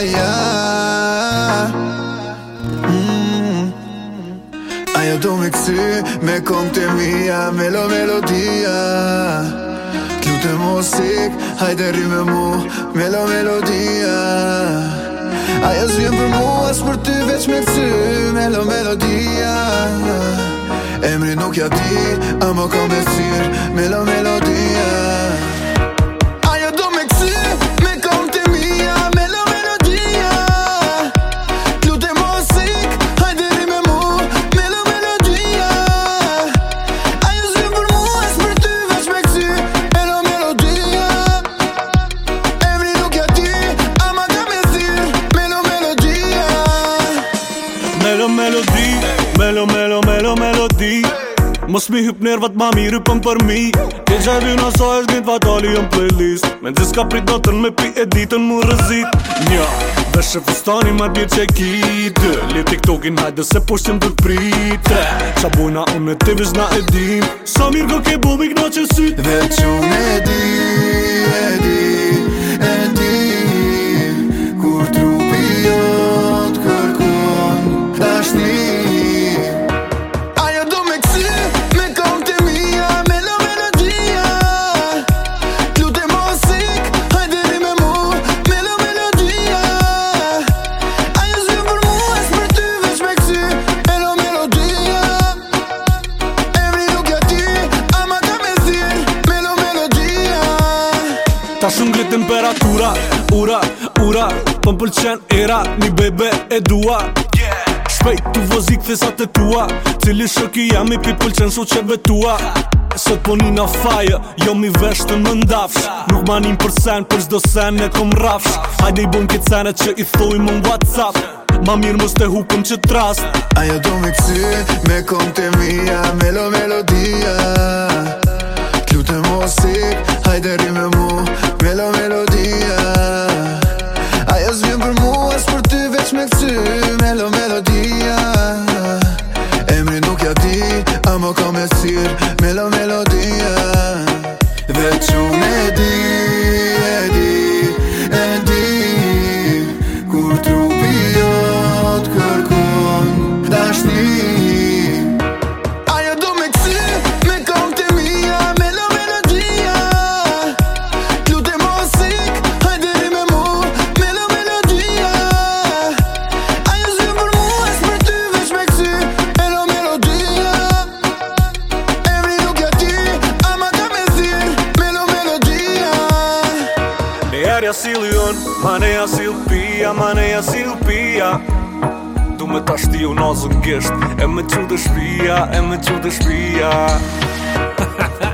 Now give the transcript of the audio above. ja mm. Ajo do me kësi, me kom të mija, me lo melodia Kjo të mosik, hajde rime mu, me lo melodia Ajo zvjen për mu, as për ty veç me kësi, me lo melodia Emri nuk ja ti, a më kom e me lo melodia di Mos mi hyp nervat ma mi rypëm për mi Ti gjaj dy në sa e jëm playlist Me nëzis ka prit notën me pi e ditën mu rëzit Nja, dhe shë fustani ma dje që ki Dë, li tiktokin hajde se po shqim të prit Tre, qa bujna unë e të vizhna e dim Sa mirë go ke bubik në që syt Dhe që me dim Ta shumë gri temperatura Ura, ura Po më pëlqen era Mi bebe e dua Shpej tu vozik thesa të tua Cili shoki jam i pi pëlqen so që vetua Sot po një na fire Jo mi vesh të më ndafsh Nuk ma një për sen Për shdo sen e kom rafsh Hajde i bon këtë senet që i thoi më në whatsapp Ma mirë mës të hukëm që trast Ajo do me këci Me kom të mija Melo melodia Klu të mosik Hajde rime më sy me lo melodia E nuk ja di, amo ka me sir me melodia Veç unë e di Ma ne asilion, ma ne asilpia, ma ne asilpia Tu me tashti e u nozën kështë, e me t'u dëshpia, e me t'u dëshpia